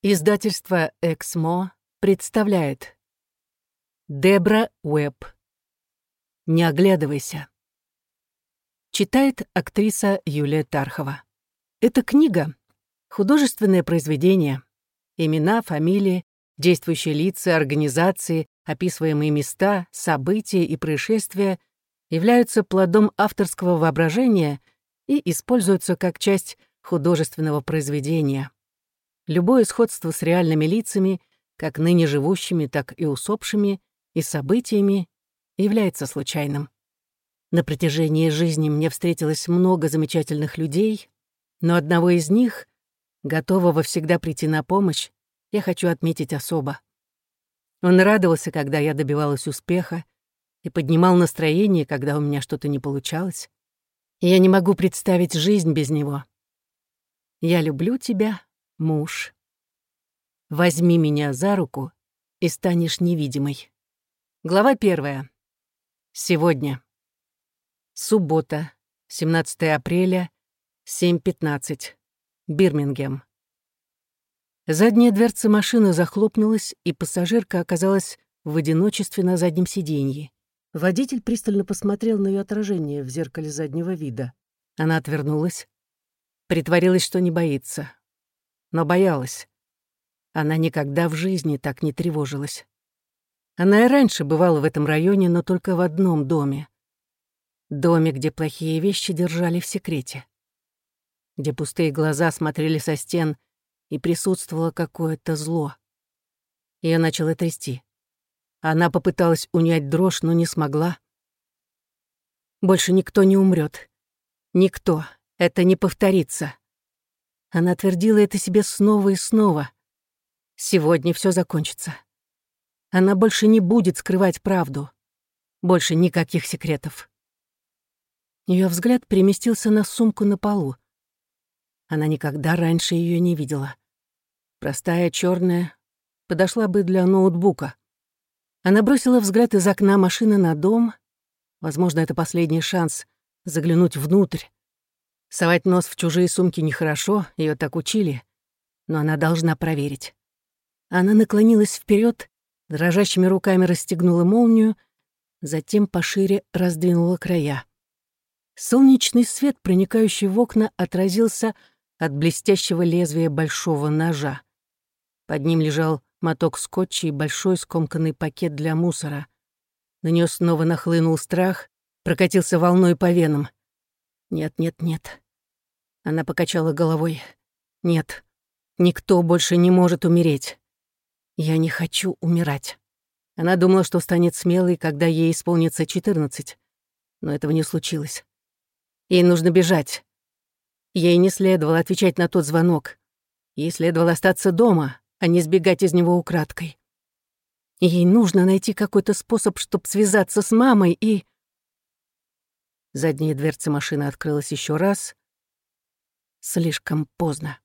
Издательство «Эксмо» представляет Дебра Уэбб «Не оглядывайся». Читает актриса Юлия Тархова. Эта книга — художественное произведение. Имена, фамилии, действующие лица, организации, описываемые места, события и происшествия являются плодом авторского воображения и используются как часть художественного произведения. Любое сходство с реальными лицами, как ныне живущими, так и усопшими, и событиями, является случайным. На протяжении жизни мне встретилось много замечательных людей, но одного из них, готового всегда прийти на помощь, я хочу отметить особо. Он радовался, когда я добивалась успеха, и поднимал настроение, когда у меня что-то не получалось. И я не могу представить жизнь без него. Я люблю тебя, муж. Возьми меня за руку и станешь невидимой. Глава первая. Сегодня. Суббота, 17 апреля, 7.15. Бирмингем. Задняя дверца машины захлопнулась, и пассажирка оказалась в одиночестве на заднем сиденье. Водитель пристально посмотрел на ее отражение в зеркале заднего вида. Она отвернулась, притворилась, что не боится но боялась. Она никогда в жизни так не тревожилась. Она и раньше бывала в этом районе, но только в одном доме. Доме, где плохие вещи держали в секрете. Где пустые глаза смотрели со стен, и присутствовало какое-то зло. Ее начало трясти. Она попыталась унять дрожь, но не смогла. Больше никто не умрет. Никто. Это не повторится. Она твердила это себе снова и снова. Сегодня все закончится. Она больше не будет скрывать правду. Больше никаких секретов. Ее взгляд переместился на сумку на полу. Она никогда раньше ее не видела. Простая, черная, подошла бы для ноутбука. Она бросила взгляд из окна машины на дом. Возможно, это последний шанс заглянуть внутрь, Совать нос в чужие сумки нехорошо, ее так учили, но она должна проверить. Она наклонилась вперед, дрожащими руками расстегнула молнию, затем пошире раздвинула края. Солнечный свет, проникающий в окна, отразился от блестящего лезвия большого ножа. Под ним лежал моток скотча и большой скомканный пакет для мусора. На нее снова нахлынул страх, прокатился волной по венам. Нет, нет, нет. Она покачала головой. Нет, никто больше не может умереть. Я не хочу умирать. Она думала, что станет смелой, когда ей исполнится 14. Но этого не случилось. Ей нужно бежать. Ей не следовало отвечать на тот звонок. Ей следовало остаться дома, а не сбегать из него украдкой. Ей нужно найти какой-то способ, чтобы связаться с мамой и... Задняя дверца машины открылась еще раз. Слишком поздно.